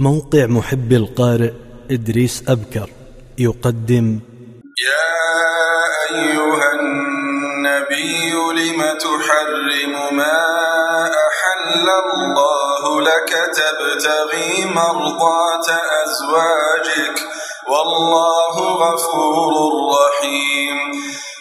موقع محب القارئ إدريس أبكر يقدم. يا أيها النبي لم تحرم ما أحل الله لك تبتغي مرضات أزواجك. والله غفور رحيم.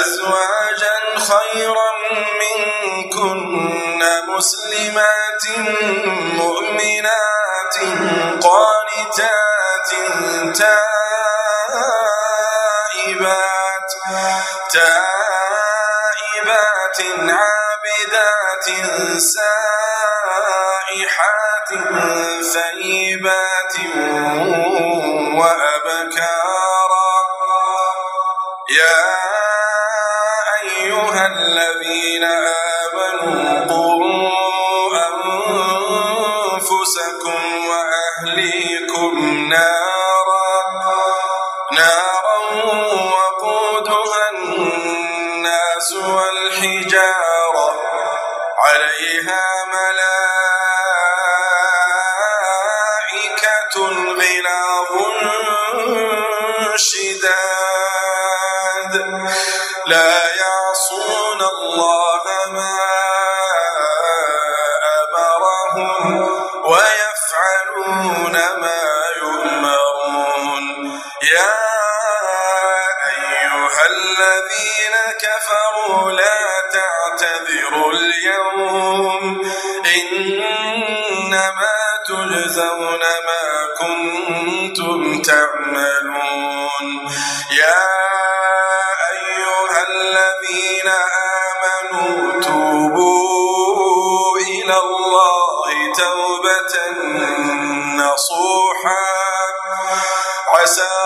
أزواجا خيرا منكن مسلمات مؤمنات قانتات تائبات تائبات عابدات سائحات ثيبات وأبكارا. يا والحجارة عليها ملائكة غلاظ شداد. لا يعصون الله ما أمرهم ويفعلون ما يؤمرون. يا لا تعتذروا اليوم. إنما تجزون ما كنتم تعملون. يا أيها الذين آمنوا توبوا إلى الله توبة نصوحا. عسى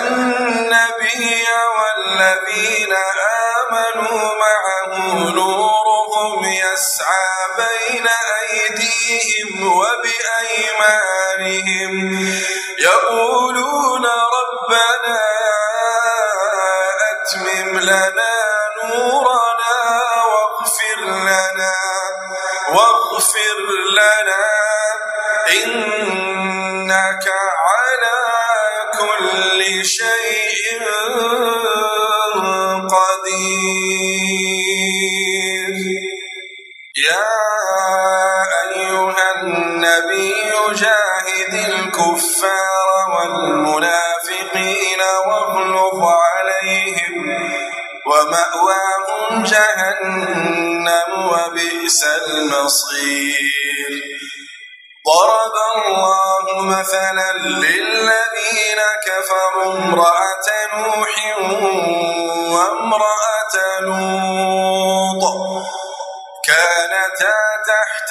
النبي والذين آمنوا معه نورهم يسعى بين أيديهم وبأيمانهم. يقولون ربنا أتمم لنا نورنا واغفر لنا واغفر لنا إنك النبي جاهد الكفار والمنافقين واغلظ عليهم ومأواهم جهنم وبئس المصير. ضرب الله مثلا للذين كفروا امرأة نوح وامرأة لوط. كانتا تحت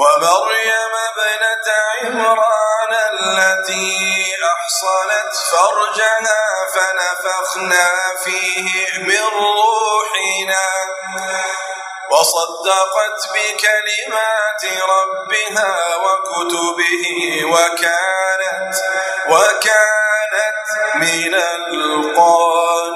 ومريم ابنة عمران التي أحصنت فرجها فنفخنا فيه من روحنا وصدقت بكلمات ربها وكتبه وكانت وكانت من القانتين.